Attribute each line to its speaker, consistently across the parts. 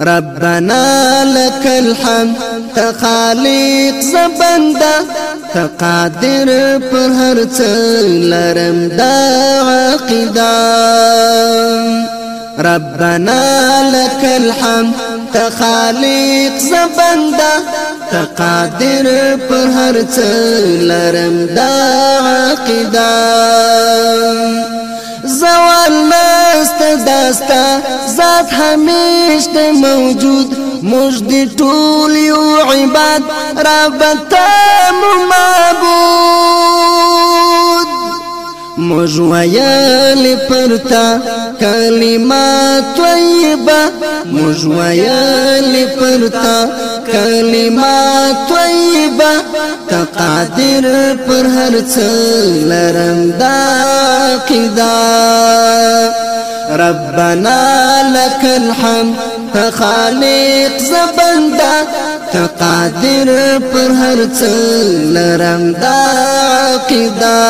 Speaker 1: ربنا لك الحمد تخالق زبنده تقادر پر هر څه لرم دا عقیده. ربنا لك الحمد تخالق زبنده تقادر پر هر څه لرم دا عقیده. زوال نست داستا ذات همیش د موجود مجد ټول یو عباد رب معبود مجویل پرتا کلمات طیبه مجویل پرتا کلمات طیبه تقادر پر هر څه لرم دا قدا ربنا لك الحمد خالق زبندا تقادر پر هر څه لرم دا قدا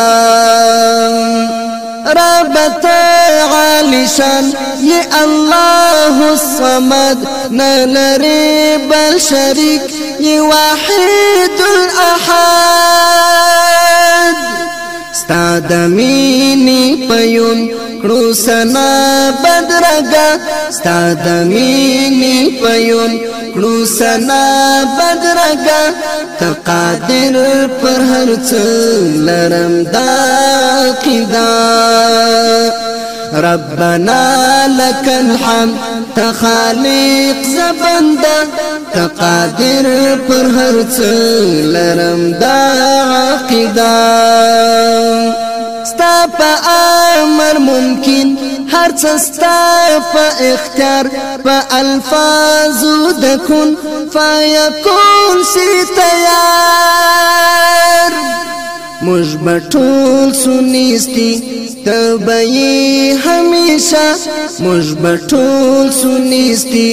Speaker 1: رب تعالی شان یہ اللہ الصمد۔ نلری بل شریک یہ واحد الاحد۔ ستاد مینی پیون کړو سنا بدرګه مینی پیون کړو سنا بدرګه تقادر پر هر څه لرم دا قدا ربنا لك الحمد تخالق زبنده. تقادر پر هر څه لرم دا عقیده. ستا په أمر ممکن هر څه ستا په اختیار په الفاظو د کن فیکون سی تیار مجبټول سنیستی تبئی ہمیشہ مجبٹول سنیستی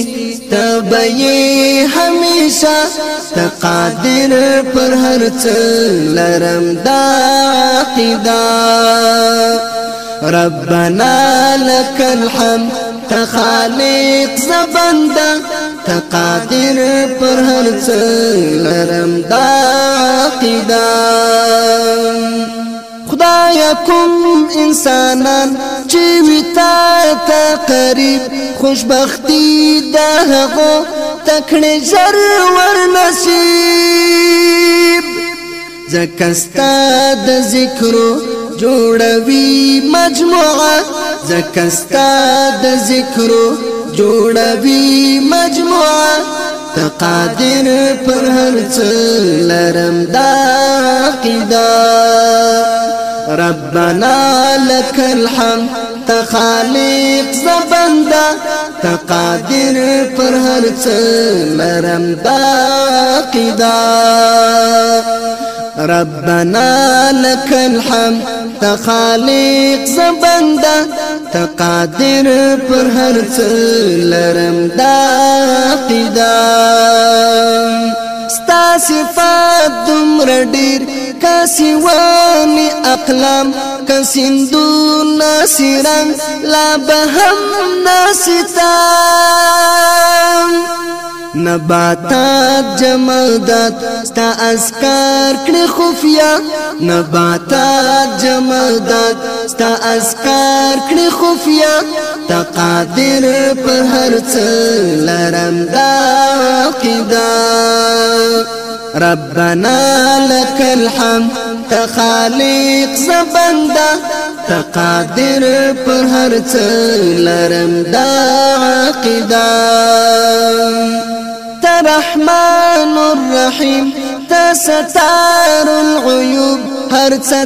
Speaker 1: تبئی ہمیشہ تقادر پر ہر لرم دا قدا ربنا لك الحمد تخالق زبنده تقادر پر هر لرم دا قدا خدای کوم انسانان چې وتا ته قریب خوشبختی ده هغه تکړه زر ور نصیب. زکستا د ذکرو جوړوي مجموعه زکستا د ذکرو جوړوي مجموعه تقادر پر هر څه لرم دا قدا ربنا لك الحمد تخالق زبنده تقادر پر هر لرم باقدا ربنا لك الحمد تخالق زبنده تقادر پر هر لرم باقدا ستا صفات دمر ډیر اقلام کسندو ناسران لا بهم ناسطان نباتات جمادات ستا اسکار کړي خفیا نباتات جمادات ستا اسکار کړي خفیا تقادر په هر څه لرم دا ربنا لك الحمد تخالق زبنده تقادر پر هر لرم دا عقیده. ترحمن الرحيم. تستار العيوب هر څه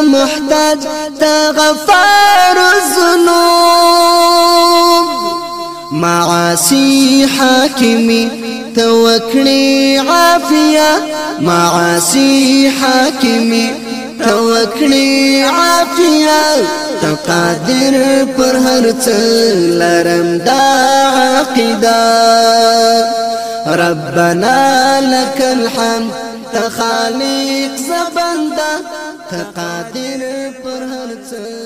Speaker 1: محتاج تغفار الذنوب. معاصي حاكمي توکړي عافية. معاصي حاکمي توکړي ته قادر پر هر څه لرم دا عقیده. ربنا لك الحمد تخالق زبنده تقادر پر هر څه